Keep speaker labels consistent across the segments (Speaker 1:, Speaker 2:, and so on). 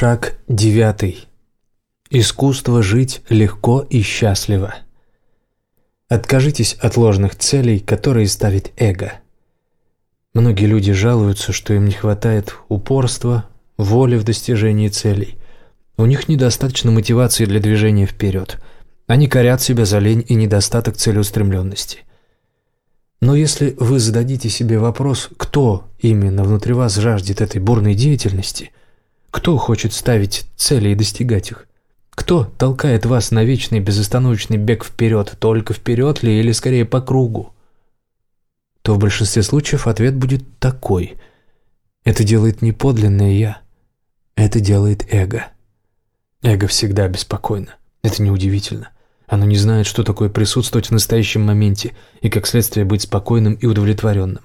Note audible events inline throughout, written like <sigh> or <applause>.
Speaker 1: Шаг девятый. Искусство жить легко и счастливо. Откажитесь от ложных целей, которые ставит эго. Многие люди жалуются, что им не хватает упорства, воли в достижении целей. У них недостаточно мотивации для движения вперед. Они корят себя за лень и недостаток целеустремленности. Но если вы зададите себе вопрос, кто именно внутри вас жаждет этой бурной деятельности, кто хочет ставить цели и достигать их, кто толкает вас на вечный безостановочный бег вперед, только вперед ли или скорее по кругу, то в большинстве случаев ответ будет такой. Это делает не подлинное «я», это делает эго. Эго всегда беспокойно. Это неудивительно. Оно не знает, что такое присутствовать в настоящем моменте и, как следствие, быть спокойным и удовлетворенным.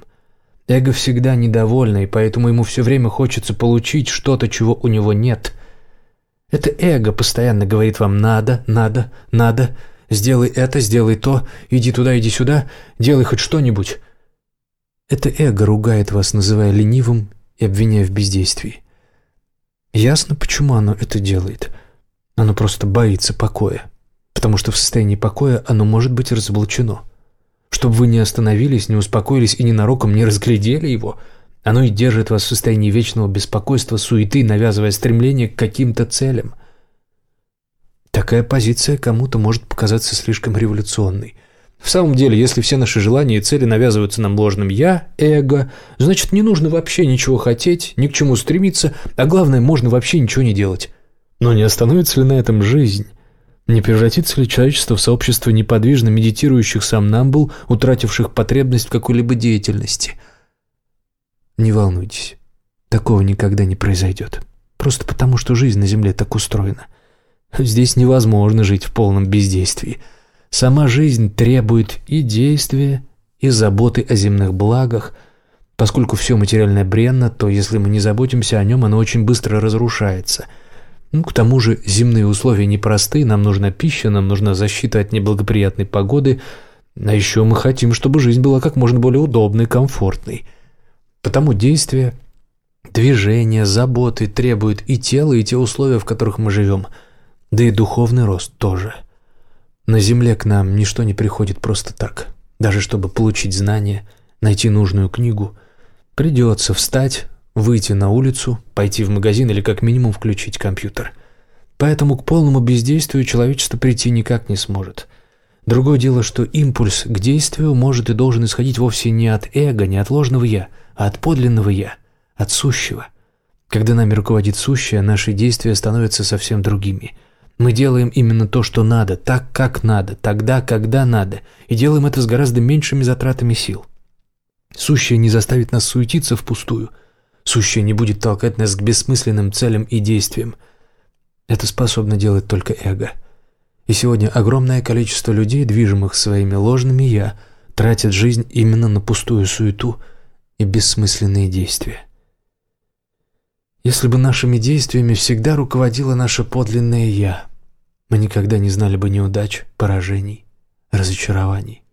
Speaker 1: Эго всегда недовольно, и поэтому ему все время хочется получить что-то, чего у него нет. Это эго постоянно говорит вам «надо, надо, надо», «сделай это, сделай то», «иди туда, иди сюда», «делай хоть что-нибудь». Это эго ругает вас, называя ленивым и обвиняя в бездействии. Ясно, почему оно это делает. Оно просто боится покоя потому что в состоянии покоя оно может быть разоблачено. Чтобы вы не остановились, не успокоились и ненароком не разглядели его, оно и держит вас в состоянии вечного беспокойства, суеты, навязывая стремление к каким-то целям. Такая позиция кому-то может показаться слишком революционной. В самом деле, если все наши желания и цели навязываются нам ложным «я», эго, значит, не нужно вообще ничего хотеть, ни к чему стремиться, а главное, можно вообще ничего не делать. Но не остановится ли на этом жизнь? Не превратится ли человечество в сообщество неподвижно медитирующих сомнамбул, утративших потребность в какой-либо деятельности? Не волнуйтесь, такого никогда не произойдет. Просто потому, что жизнь на Земле так устроена. Здесь невозможно жить в полном бездействии. Сама жизнь требует и действия, и заботы о земных благах. Поскольку все материальное бренно, то если мы не заботимся о нем, оно очень быстро разрушается – ну, к тому же земные условия непростые, нам нужна пища, нам нужна защита от неблагоприятной погоды, а еще мы хотим, чтобы жизнь была как можно более удобной, комфортной. Потому действия, движения, заботы требуют и тела, и те условия, в которых мы живем, да и духовный рост тоже. На земле к нам ничто не приходит просто так. Даже чтобы получить знания, найти нужную книгу, придется встать, выйти на улицу, пойти в магазин или как минимум включить компьютер. Поэтому к полному бездействию человечество прийти никак не сможет. Другое дело, что импульс к действию может и должен исходить вовсе не от эго, не от ложного «я», а от подлинного «я», от сущего. Когда нами руководит сущее, наши действия становятся совсем другими. Мы делаем именно то, что надо, так, как надо, тогда, когда надо, и делаем это с гораздо меньшими затратами сил. Сущее не заставит нас суетиться впустую – Сущее не будет толкать нас к бессмысленным целям и действиям. Это способно делать только эго. И сегодня огромное количество людей, движимых своими ложными «я», тратят жизнь именно на пустую суету и бессмысленные действия. Если бы нашими действиями всегда руководило наше подлинное «я», мы никогда не знали бы неудач, поражений, разочарований.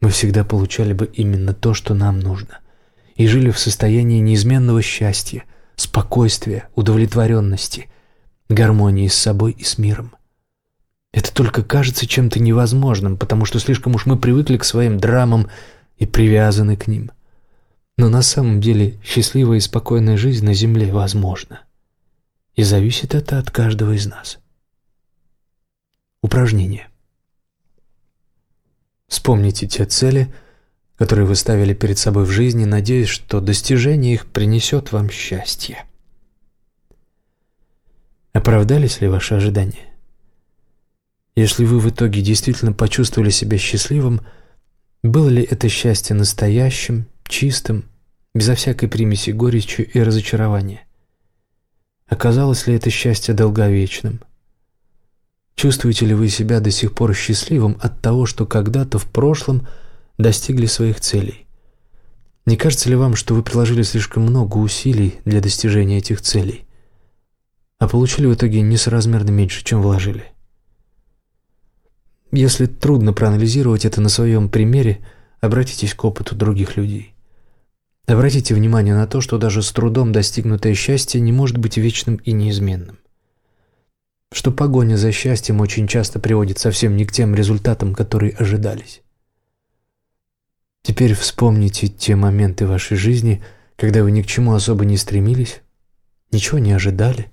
Speaker 1: Мы всегда получали бы именно то, что нам нужно – и жили в состоянии неизменного счастья, спокойствия, удовлетворенности, гармонии с собой и с миром. Это только кажется чем-то невозможным, потому что слишком уж мы привыкли к своим драмам и привязаны к ним. Но на самом деле счастливая и спокойная жизнь на Земле возможна. И зависит это от каждого из нас. Упражнение. Вспомните те цели, которые вы ставили перед собой в жизни, надеясь, что достижение их принесет вам счастье. Оправдались ли ваши ожидания? Если вы в итоге действительно почувствовали себя счастливым, было ли это счастье настоящим, чистым, безо всякой примеси горечи и разочарования? Оказалось ли это счастье долговечным? Чувствуете ли вы себя до сих пор счастливым от того, что когда-то в прошлом – достигли своих целей. Не кажется ли вам, что вы приложили слишком много усилий для достижения этих целей, а получили в итоге несоразмерно меньше, чем вложили? Если трудно проанализировать это на своем примере, обратитесь к опыту других людей. Обратите внимание на то, что даже с трудом достигнутое счастье не может быть вечным и неизменным. Что погоня за счастьем очень часто приводит совсем не к тем результатам, которые ожидались. Теперь вспомните те моменты вашей жизни, когда вы ни к чему особо не стремились, ничего не ожидали,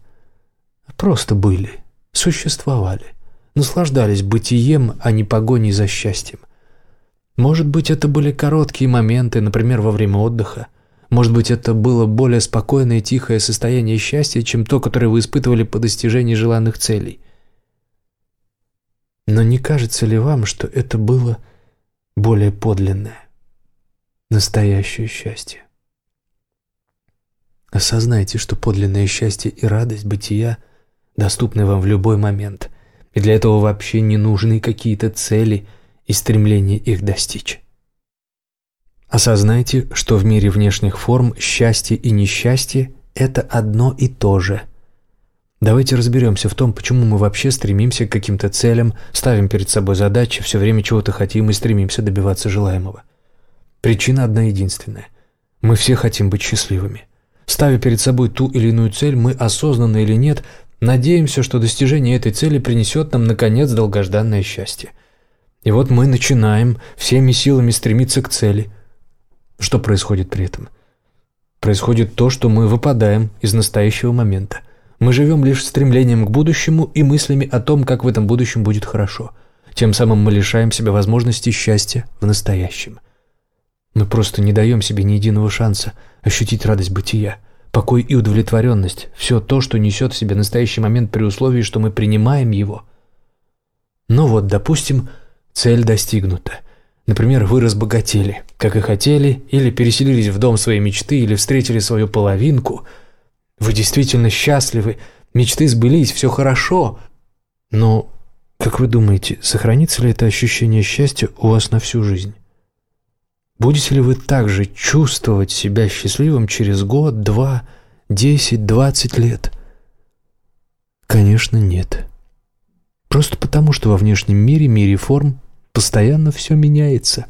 Speaker 1: а просто были, существовали, наслаждались бытием, а не погоней за счастьем. Может быть, это были короткие моменты, например, во время отдыха. Может быть, это было более спокойное и тихое состояние счастья, чем то, которое вы испытывали по достижении желанных целей. Но не кажется ли вам, что это было более подлинное? Настоящее счастье. Осознайте, что подлинное счастье и радость бытия доступны вам в любой момент, и для этого вообще не нужны какие-то цели и стремление их достичь. Осознайте, что в мире внешних форм счастье и несчастье – это одно и то же. Давайте разберемся в том, почему мы вообще стремимся к каким-то целям, ставим перед собой задачи, все время чего-то хотим и стремимся добиваться желаемого – Причина одна единственная. Мы все хотим быть счастливыми. Ставя перед собой ту или иную цель, мы, осознанно или нет, надеемся, что достижение этой цели принесет нам, наконец, долгожданное счастье. И вот мы начинаем всеми силами стремиться к цели. Что происходит при этом? Происходит то, что мы выпадаем из настоящего момента. Мы живем лишь стремлением к будущему и мыслями о том, как в этом будущем будет хорошо. Тем самым мы лишаем себя возможности счастья в настоящем. Мы просто не даем себе ни единого шанса ощутить радость бытия, покой и удовлетворенность, все то, что несет в себе настоящий момент при условии, что мы принимаем его. Ну вот, допустим, цель достигнута. Например, вы разбогатели, как и хотели, или переселились в дом своей мечты, или встретили свою половинку. Вы действительно счастливы, мечты сбылись, все хорошо. Но, как вы думаете, сохранится ли это ощущение счастья у вас на всю жизнь? Будете ли вы также чувствовать себя счастливым через год, два, десять, двадцать лет? Конечно, нет. Просто потому, что во внешнем мире, мире форм, постоянно все меняется.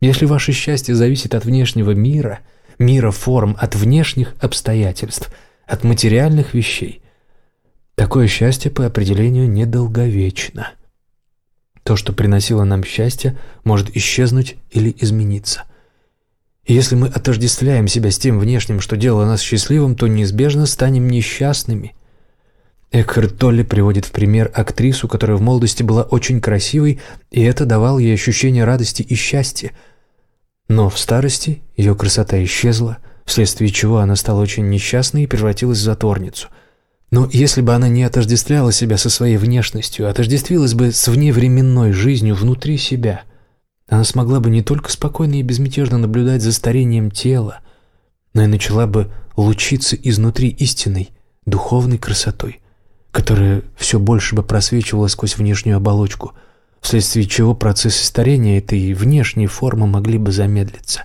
Speaker 1: Если ваше счастье зависит от внешнего мира, мира форм, от внешних обстоятельств, от материальных вещей, такое счастье по определению недолговечно – то, что приносило нам счастье, может исчезнуть или измениться. И если мы отождествляем себя с тем внешним, что делало нас счастливым, то неизбежно станем несчастными. Экхард Толли приводит в пример актрису, которая в молодости была очень красивой, и это давало ей ощущение радости и счастья. Но в старости ее красота исчезла, вследствие чего она стала очень несчастной и превратилась в затворницу – но если бы она не отождествляла себя со своей внешностью, а отождествилась бы с вневременной жизнью внутри себя, она смогла бы не только спокойно и безмятежно наблюдать за старением тела, но и начала бы лучиться изнутри истинной, духовной красотой, которая все больше бы просвечивала сквозь внешнюю оболочку, вследствие чего процессы старения этой внешней формы могли бы замедлиться.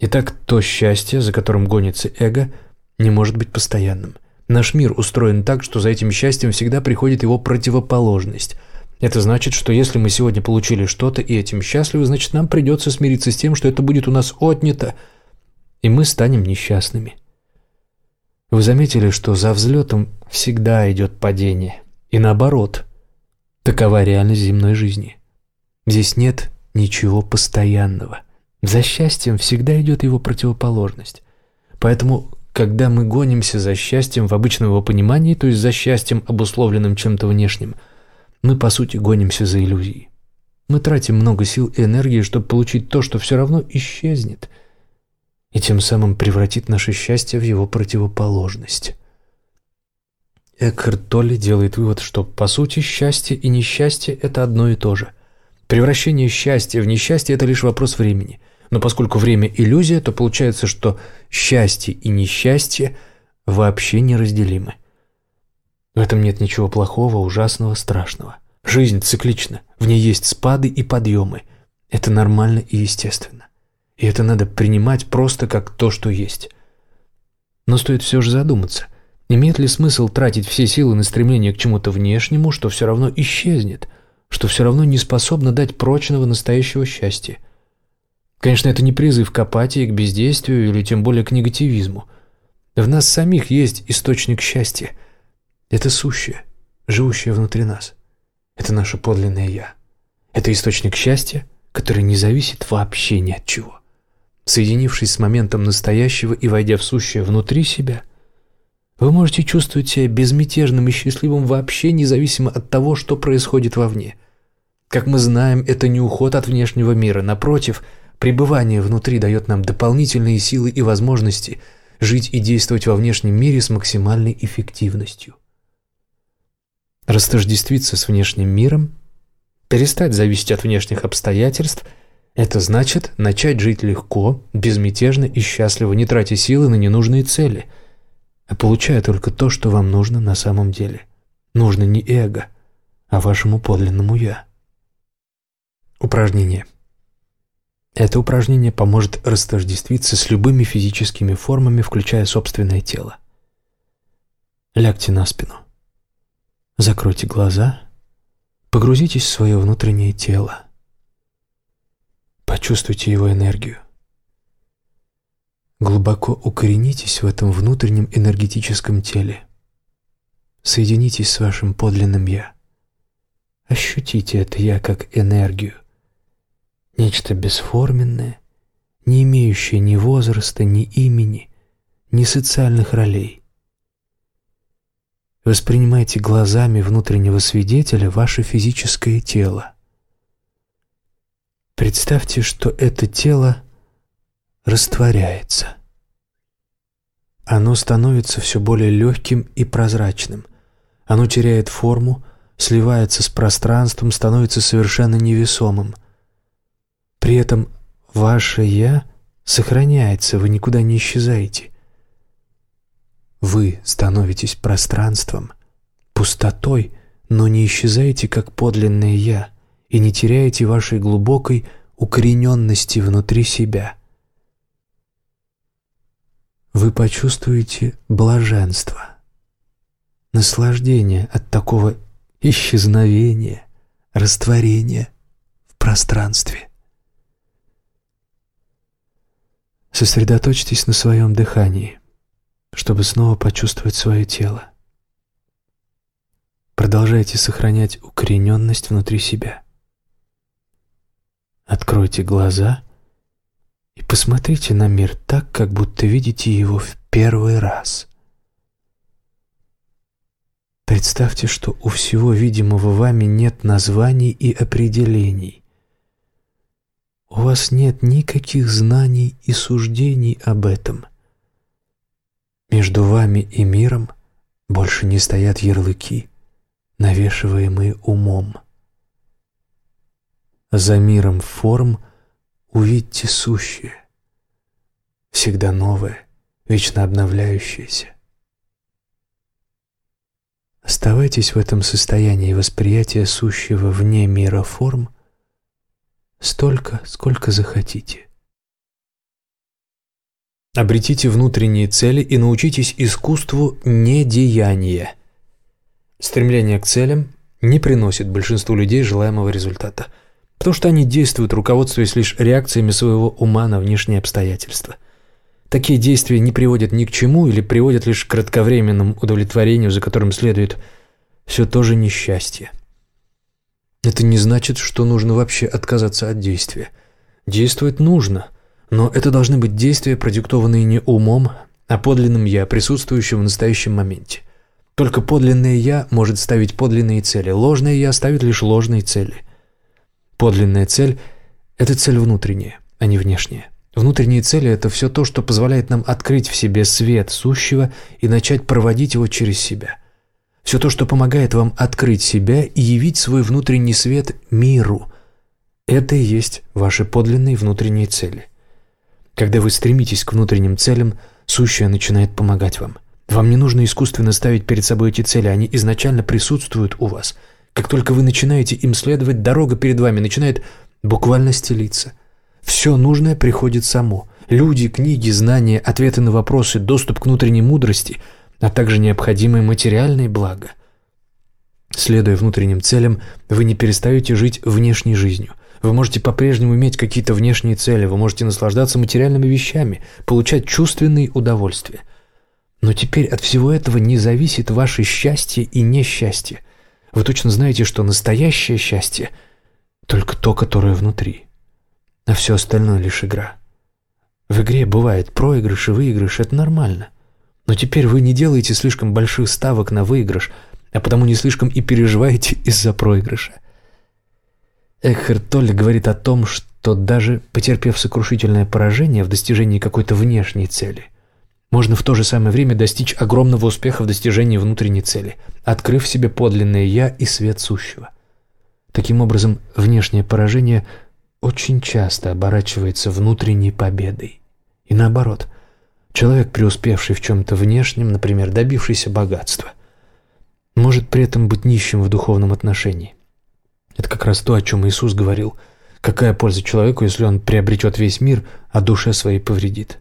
Speaker 1: Итак, то счастье, за которым гонится эго, не может быть постоянным – Наш мир устроен так, что за этим счастьем всегда приходит его противоположность. Это значит, что если мы сегодня получили что-то и этим счастливы, значит нам придется смириться с тем, что это будет у нас отнято, и мы станем несчастными. Вы заметили, что за взлетом всегда идет падение, и наоборот. Такова реальность земной жизни. Здесь нет ничего постоянного. За счастьем всегда идет его противоположность. Поэтому когда мы гонимся за счастьем в обычном его понимании, то есть за счастьем, обусловленным чем-то внешним, мы, по сути, гонимся за иллюзией. Мы тратим много сил и энергии, чтобы получить то, что все равно исчезнет, и тем самым превратит наше счастье в его противоположность. Экхарт Толли делает вывод, что, по сути, счастье и несчастье – это одно и то же. Превращение счастья в несчастье – это лишь вопрос времени – но поскольку время – иллюзия, то получается, что счастье и несчастье вообще неразделимы. В этом нет ничего плохого, ужасного, страшного. Жизнь циклична, в ней есть спады и подъемы. Это нормально и естественно. И это надо принимать просто как то, что есть. Но стоит все же задуматься, имеет ли смысл тратить все силы на стремление к чему-то внешнему, что все равно исчезнет, что все равно не способно дать прочного настоящего счастья – Конечно, это не призыв к апатии, к бездействию или тем более к негативизму. В нас самих есть источник счастья. Это сущее, живущее внутри нас. Это наше подлинное «я». Это источник счастья, который не зависит вообще ни от чего. Соединившись с моментом настоящего и войдя в сущее внутри себя, вы можете чувствовать себя безмятежным и счастливым вообще независимо от того, что происходит вовне. Как мы знаем, это не уход от внешнего мира. Напротив, пребывание внутри дает нам дополнительные силы и возможности жить и действовать во внешнем мире с максимальной эффективностью. Растождествиться с внешним миром, перестать зависеть от внешних обстоятельств – это значит начать жить легко, безмятежно и счастливо, не тратя силы на ненужные цели, а получая только то, что вам нужно на самом деле. Нужно не эго, а вашему подлинному «я». Упражнение. Это упражнение поможет растождествиться с любыми физическими формами, включая собственное тело. Лягте на спину. Закройте глаза, погрузитесь в свое внутреннее тело. Почувствуйте его энергию. Глубоко укоренитесь в этом внутреннем энергетическом теле. Соединитесь с вашим подлинным «Я». Ощутите это «Я» как энергию. Нечто бесформенное, не имеющее ни возраста, ни имени, ни социальных ролей. Воспринимайте глазами внутреннего свидетеля ваше физическое тело. Представьте, что это тело растворяется. Оно становится все более легким и прозрачным. Оно теряет форму, сливается с пространством, становится совершенно невесомым. При этом ваше «я» сохраняется, вы никуда не исчезаете. Вы становитесь пространством, пустотой, но не исчезаете как подлинное «я» и не теряете вашей глубокой укорененности внутри себя. Вы почувствуете блаженство, наслаждение от такого исчезновения, растворения в пространстве. Сосредоточьтесь на своем дыхании чтобы снова почувствовать свое тело. Продолжайте сохранять укорененность внутри себя. Откройте глаза и посмотрите на мир так, как будто видите его в первый раз. Представьте, что у всего видимого вами нет названий и определений. У вас нет никаких знаний и суждений об этом. Между вами и миром больше не стоят ярлыки, навешиваемые умом. За миром форм увидьте сущее, всегда новое, вечно обновляющееся. Оставайтесь в этом состоянии восприятия сущего вне мира форм столько, сколько захотите. Обретите внутренние цели и научитесь искусству недеяния. Стремление к целям не приносит большинству людей желаемого результата, потому что они действуют, руководствуясь лишь реакциями своего ума на внешние обстоятельства. Такие действия не приводят ни к чему или приводят лишь к кратковременному удовлетворению, за которым следует все то же несчастье. Это не значит, что нужно вообще отказаться от действия. Действовать нужно – но это должны быть действия, продиктованные не умом, а подлинным «я», присутствующим в настоящем моменте. Только подлинное «я» может ставить подлинные цели, ложное «я» ставит лишь ложные цели. Подлинная цель – это цель внутренняя, а не внешняя. Внутренние цели – это все то, что позволяет нам открыть в себе свет сущего и начать проводить его через себя. Все то, что помогает вам открыть себя и явить свой внутренний свет миру. Это и есть ваши подлинные внутренние цели. Когда вы стремитесь к внутренним целям, сущее начинает помогать вам. Вам не нужно искусственно ставить перед собой эти цели, они изначально присутствуют у вас. Как только вы начинаете им следовать, дорога перед вами начинает буквально стелиться. Все нужное приходит само. Люди, книги, знания, ответы на вопросы, доступ к внутренней мудрости, а также необходимые материальные блага. Следуя внутренним целям, вы не перестаете жить внешней жизнью. Вы можете по-прежнему иметь какие-то внешние цели, вы можете наслаждаться материальными вещами, получать чувственные удовольствия. Но теперь от всего этого не зависит ваше счастье и несчастье. Вы точно знаете, что настоящее счастье – только то, которое внутри. А все остальное – лишь игра. В игре бывает проигрыш и выигрыш – это нормально. Но теперь вы не делаете слишком больших ставок на выигрыш, а потому не слишком и переживаете <laughs> из-за проигрыша. Экхард Толли говорит о том, что даже потерпев сокрушительное поражение в достижении какой-то внешней цели, можно в то же самое время достичь огромного успеха в достижении внутренней цели, открыв себе подлинное «я» и свет сущего. Таким образом, внешнее поражение очень часто оборачивается внутренней победой. И наоборот, человек, преуспевший в чем-то внешнем, например, добившийся богатства, может при этом быть нищим в духовном отношении. Это как раз то, о чем Иисус говорил. Какая польза человеку, если он приобретет весь мир, а душе своей повредит?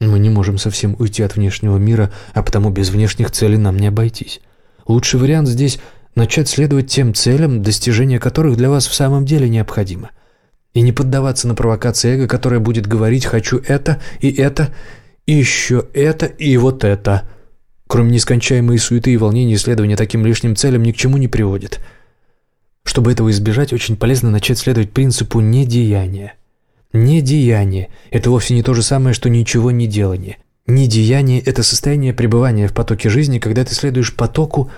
Speaker 1: Мы не можем совсем уйти от внешнего мира, а потому без внешних целей нам не обойтись. Лучший вариант здесь – начать следовать тем целям, достижение которых для вас в самом деле необходимо. И не поддаваться на провокации эго, которое будет говорить «хочу это и это, и еще это и вот это». Кроме нескончаемой суеты и волнений, исследование таким лишним целям ни к чему не приводит – чтобы этого избежать, очень полезно начать следовать принципу недеяния. Недеяние – это вовсе не то же самое, что ничего не делание. Недеяние – это состояние пребывания в потоке жизни, когда ты следуешь потоку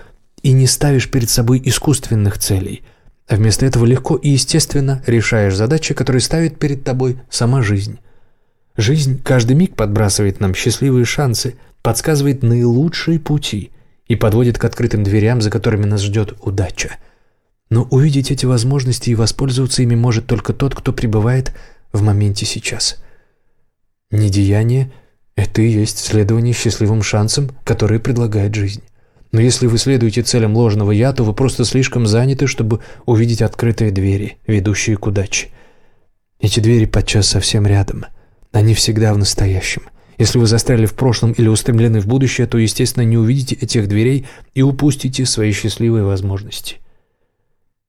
Speaker 1: и не ставишь перед собой искусственных целей, а вместо этого легко и естественно решаешь задачи, которые ставит перед тобой сама жизнь. Жизнь каждый миг подбрасывает нам счастливые шансы, подсказывает наилучшие пути и подводит к открытым дверям, за которыми нас ждет удача – но увидеть эти возможности и воспользоваться ими может только тот, кто пребывает в моменте сейчас. Недеяние – это и есть следование счастливым шансам, которые предлагает жизнь. Но если вы следуете целям ложного «я», то вы просто слишком заняты, чтобы увидеть открытые двери, ведущие к удаче. Эти двери подчас совсем рядом. Они всегда в настоящем. Если вы застряли в прошлом или устремлены в будущее, то, естественно, не увидите этих дверей и упустите свои счастливые возможности.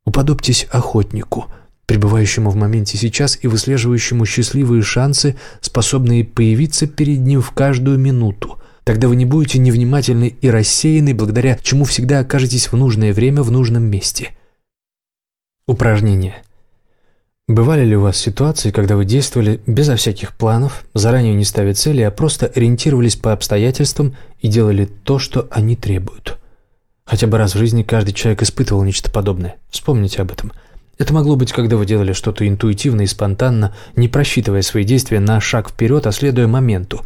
Speaker 1: Уподобьтесь охотнику, пребывающему в моменте сейчас и выслеживающему счастливые шансы, способные появиться перед ним в каждую минуту. Тогда вы не будете невнимательны и рассеяны, благодаря чему всегда окажетесь в нужное время в нужном месте. Упражнение. Бывали ли у вас ситуации, когда вы действовали безо всяких планов, заранее не ставя цели, а просто ориентировались по обстоятельствам и делали то, что они требуют? Хотя бы раз в жизни каждый человек испытывал нечто подобное. Вспомните об этом. Это могло быть, когда вы делали что-то интуитивно и спонтанно, не просчитывая свои действия на шаг вперед, а следуя моменту.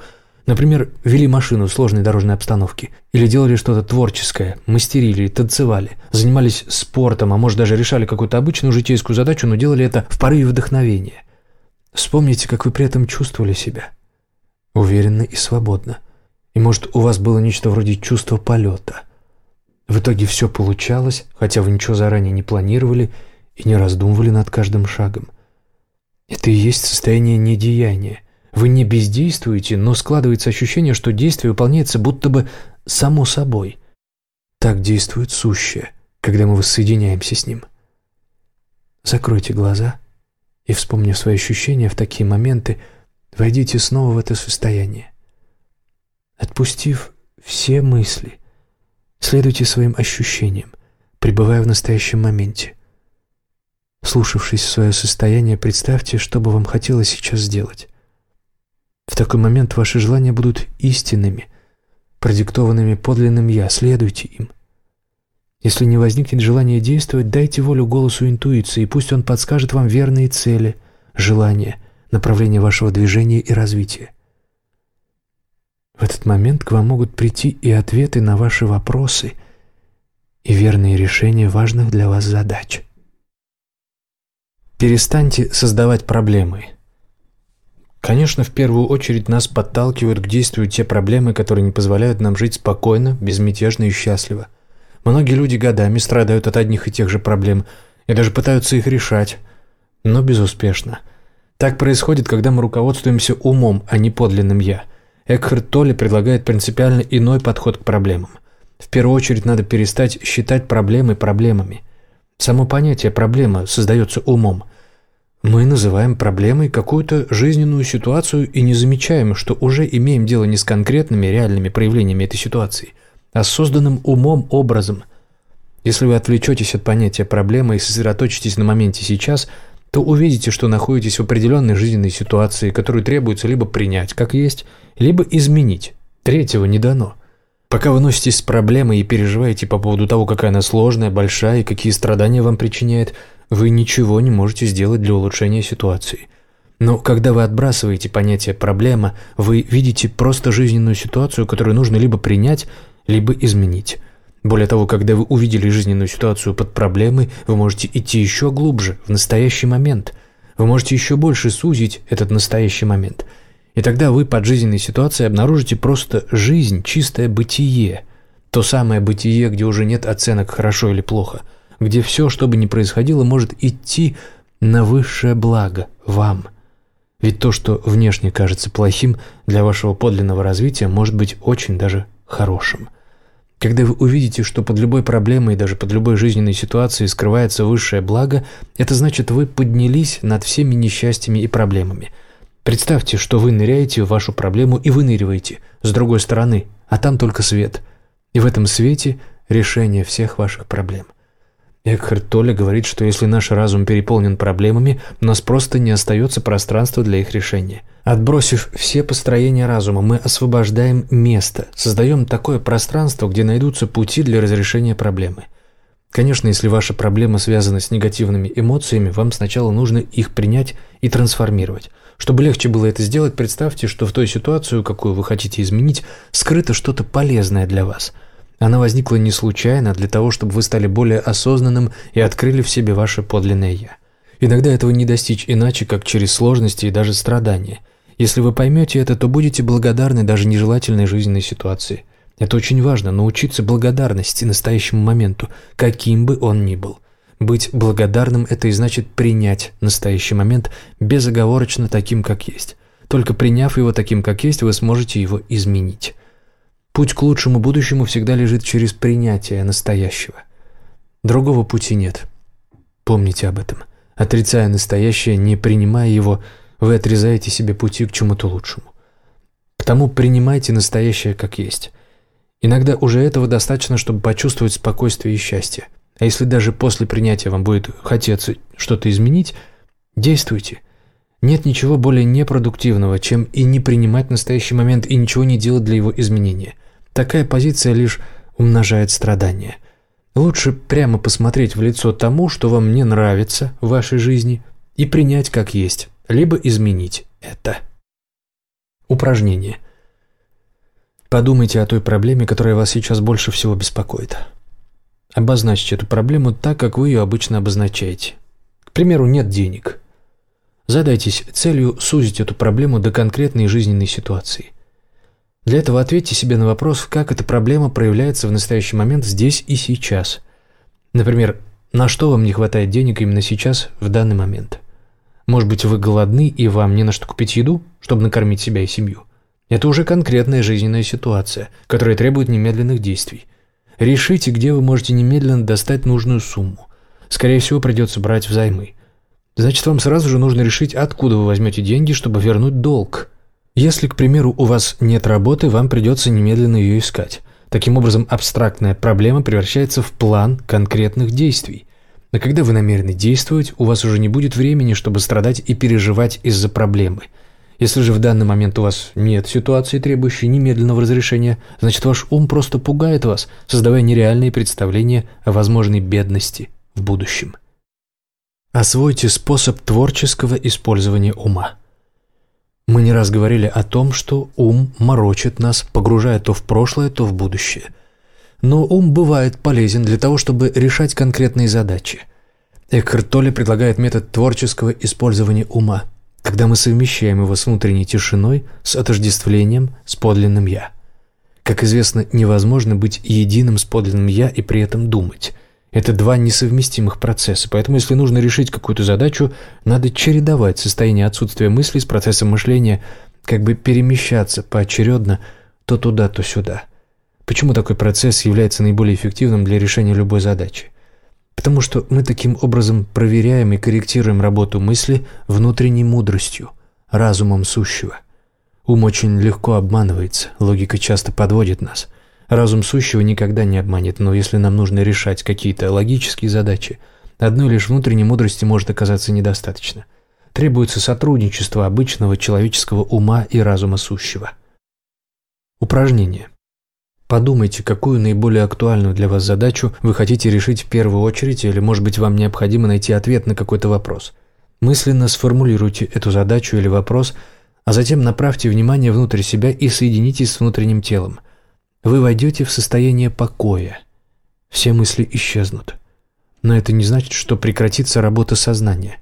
Speaker 1: Например, вели машину в сложной дорожной обстановке. Или делали что-то творческое, мастерили, танцевали, занимались спортом, а может даже решали какую-то обычную житейскую задачу, но делали это в порыве вдохновения. Вспомните, как вы при этом чувствовали себя. Уверенно и свободно. И может, у вас было нечто вроде чувства полета – в итоге все получалось, хотя вы ничего заранее не планировали и не раздумывали над каждым шагом. Это и есть состояние недеяния. Вы не бездействуете, но складывается ощущение, что действие выполняется будто бы само собой. Так действует сущее, когда мы воссоединяемся с ним. Закройте глаза и, вспомнив свои ощущения в такие моменты, войдите снова в это состояние. Отпустив все мысли, Следуйте своим ощущениям, пребывая в настоящем моменте. Слушавшись свое состояние, представьте, что бы вам хотелось сейчас сделать. В такой момент ваши желания будут истинными, продиктованными подлинным «я», следуйте им. Если не возникнет желания действовать, дайте волю голосу интуиции, и пусть он подскажет вам верные цели, желания, направление вашего движения и развития. В этот момент к вам могут прийти и ответы на ваши вопросы, и верные решения важных для вас задач. Перестаньте создавать проблемы. Конечно, в первую очередь нас подталкивают к действию те проблемы, которые не позволяют нам жить спокойно, безмятежно и счастливо. Многие люди годами страдают от одних и тех же проблем и даже пытаются их решать, но безуспешно. Так происходит, когда мы руководствуемся умом, а не подлинным «я». Экхарт Толли предлагает принципиально иной подход к проблемам. В первую очередь надо перестать считать проблемы проблемами. Само понятие «проблема» создается умом. Мы называем проблемой какую-то жизненную ситуацию и не замечаем, что уже имеем дело не с конкретными реальными проявлениями этой ситуации, а с созданным умом образом. Если вы отвлечетесь от понятия проблемы и сосредоточитесь на моменте сейчас, то увидите, что находитесь в определенной жизненной ситуации, которую требуется либо принять как есть, либо изменить. Третьего не дано. Пока вы носитесь с проблемой и переживаете по поводу того, какая она сложная, большая и какие страдания вам причиняет, вы ничего не можете сделать для улучшения ситуации. Но когда вы отбрасываете понятие «проблема», вы видите просто жизненную ситуацию, которую нужно либо принять, либо изменить. Более того, когда вы увидели жизненную ситуацию под проблемой, вы можете идти еще глубже, в настоящий момент. Вы можете еще больше сузить этот настоящий момент. И тогда вы под жизненной ситуацией обнаружите просто жизнь, чистое бытие. То самое бытие, где уже нет оценок «хорошо» или «плохо», где все, что бы ни происходило, может идти на высшее благо вам. Ведь то, что внешне кажется плохим, для вашего подлинного развития может быть очень даже хорошим. Когда вы увидите, что под любой проблемой и даже под любой жизненной ситуацией скрывается высшее благо, это значит, вы поднялись над всеми несчастьями и проблемами. Представьте, что вы ныряете в вашу проблему и выныриваете с другой стороны, а там только свет. И в этом свете решение всех ваших проблем – Экхард Толле говорит, что если наш разум переполнен проблемами, у нас просто не остается пространства для их решения. Отбросив все построения разума, мы освобождаем место, создаем такое пространство, где найдутся пути для разрешения проблемы. Конечно, если ваша проблема связана с негативными эмоциями, вам сначала нужно их принять и трансформировать. Чтобы легче было это сделать, представьте, что в той ситуации, какую вы хотите изменить, скрыто что-то полезное для вас – она возникла не случайно, а для того, чтобы вы стали более осознанным и открыли в себе ваше подлинное «я». Иногда этого не достичь иначе, как через сложности и даже страдания. Если вы поймете это, то будете благодарны даже нежелательной жизненной ситуации. Это очень важно – научиться благодарности настоящему моменту, каким бы он ни был. Быть благодарным – это и значит принять настоящий момент безоговорочно таким, как есть. Только приняв его таким, как есть, вы сможете его изменить. Путь к лучшему будущему всегда лежит через принятие настоящего. Другого пути нет. Помните об этом. Отрицая настоящее, не принимая его, вы отрезаете себе пути к чему-то лучшему. Потому принимайте настоящее как есть. Иногда уже этого достаточно, чтобы почувствовать спокойствие и счастье. А если даже после принятия вам будет хотеться что-то изменить, действуйте. Нет ничего более непродуктивного, чем и не принимать настоящий момент и ничего не делать для его изменения. Такая позиция лишь умножает страдания. Лучше прямо посмотреть в лицо тому, что вам не нравится в вашей жизни, и принять как есть, либо изменить это. Упражнение. Подумайте о той проблеме, которая вас сейчас больше всего беспокоит. Обозначьте эту проблему так, как вы ее обычно обозначаете. К примеру, нет денег. Задайтесь целью сузить эту проблему до конкретной жизненной ситуации – для этого ответьте себе на вопрос, как эта проблема проявляется в настоящий момент здесь и сейчас. Например, на что вам не хватает денег именно сейчас, в данный момент? Может быть, вы голодны и вам не на что купить еду, чтобы накормить себя и семью? Это уже конкретная жизненная ситуация, которая требует немедленных действий. Решите, где вы можете немедленно достать нужную сумму. Скорее всего, придется брать взаймы. Значит, вам сразу же нужно решить, откуда вы возьмете деньги, чтобы вернуть долг – если, к примеру, у вас нет работы, вам придется немедленно ее искать. Таким образом, абстрактная проблема превращается в план конкретных действий. Но когда вы намерены действовать, у вас уже не будет времени, чтобы страдать и переживать из-за проблемы. Если же в данный момент у вас нет ситуации, требующей немедленного разрешения, значит ваш ум просто пугает вас, создавая нереальные представления о возможной бедности в будущем. Освойте способ творческого использования ума. Мы не раз говорили о том, что ум морочит нас, погружая то в прошлое, то в будущее. Но ум бывает полезен для того, чтобы решать конкретные задачи. Экхарт Толле предлагает метод творческого использования ума, когда мы совмещаем его с внутренней тишиной, с отождествлением, с подлинным «я». Как известно, невозможно быть единым с подлинным «я» и при этом думать. Это два несовместимых процесса, поэтому если нужно решить какую-то задачу, надо чередовать состояние отсутствия мысли с процессом мышления, как бы перемещаться поочередно то туда, то сюда. Почему такой процесс является наиболее эффективным для решения любой задачи? Потому что мы таким образом проверяем и корректируем работу мысли внутренней мудростью, разумом сущего. Ум очень легко обманывается, логика часто подводит нас. Разум сущего никогда не обманет, но если нам нужно решать какие-то логические задачи, одной лишь внутренней мудрости может оказаться недостаточно. Требуется сотрудничество обычного человеческого ума и разума сущего. Упражнение. Подумайте, какую наиболее актуальную для вас задачу вы хотите решить в первую очередь, или, может быть, вам необходимо найти ответ на какой-то вопрос. Мысленно сформулируйте эту задачу или вопрос, а затем направьте внимание внутрь себя и соединитесь с внутренним телом. Вы войдете в состояние покоя. Все мысли исчезнут. Но это не значит, что прекратится работа сознания.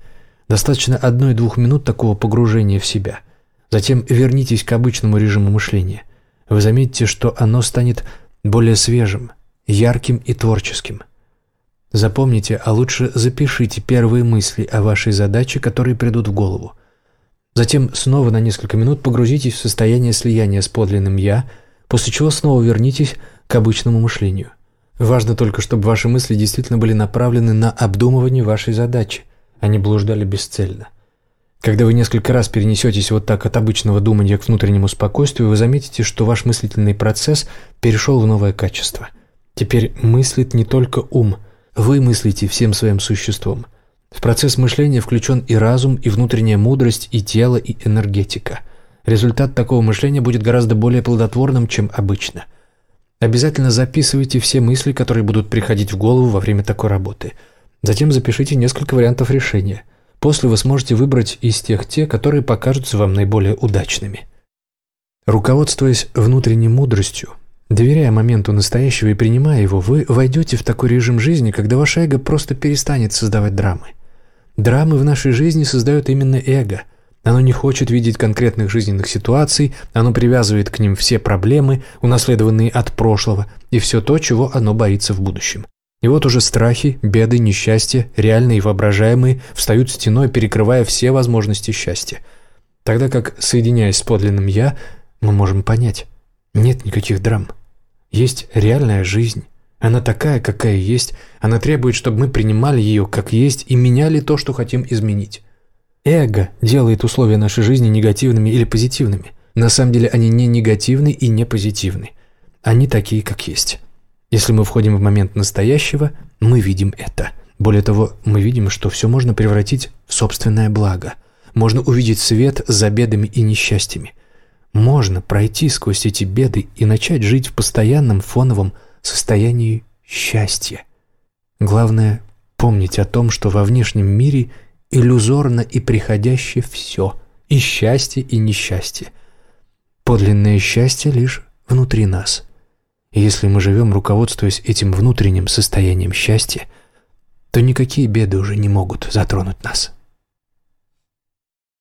Speaker 1: Достаточно одной-двух минут такого погружения в себя. Затем вернитесь к обычному режиму мышления вы заметите, что оно станет более свежим, ярким и творческим. Запомните, а лучше запишите первые мысли о вашей задаче, которые придут в голову. Затем снова на несколько минут погрузитесь в состояние слияния с подлинным «я», после чего снова вернитесь к обычному мышлению. Важно только, чтобы ваши мысли действительно были направлены на обдумывание вашей задачи, а не блуждали бесцельно. Когда вы несколько раз перенесетесь вот так от обычного думания к внутреннему спокойствию, вы заметите, что ваш мыслительный процесс перешел в новое качество. Теперь мыслит не только ум, вы мыслите всем своим существом. В процесс мышления включен и разум, и внутренняя мудрость, и тело, и энергетика. Результат такого мышления будет гораздо более плодотворным, чем обычно. Обязательно записывайте все мысли, которые будут приходить в голову во время такой работы. Затем запишите несколько вариантов решения – После вы сможете выбрать из тех те, которые покажутся вам наиболее удачными. Руководствуясь внутренней мудростью, доверяя моменту настоящего и принимая его, вы войдете в такой режим жизни, когда ваше эго просто перестанет создавать драмы. Драмы в нашей жизни создает именно эго. Оно не хочет видеть конкретных жизненных ситуаций, оно привязывает к ним все проблемы, унаследованные от прошлого, и все то, чего оно боится в будущем. И вот уже страхи, беды, несчастья, реальные и воображаемые, встают стеной, перекрывая все возможности счастья. Тогда как, соединяясь с подлинным «я», мы можем понять, нет никаких драм. Есть реальная жизнь. Она такая, какая есть. Она требует, чтобы мы принимали ее как есть и меняли то, что хотим изменить. Эго делает условия нашей жизни негативными или позитивными. На самом деле они не негативны и не позитивны. Они такие, как есть. Если мы входим в момент настоящего, мы видим это. Более того, мы видим, что все можно превратить в собственное благо. Можно увидеть свет за бедами и несчастьями. Можно пройти сквозь эти беды и начать жить в постоянном фоновом состоянии счастья. Главное – помнить о том, что во внешнем мире иллюзорно и приходящее все – и счастье, и несчастье. Подлинное счастье лишь внутри нас – и если мы живем, руководствуясь этим внутренним состоянием счастья, то никакие беды уже не могут затронуть нас.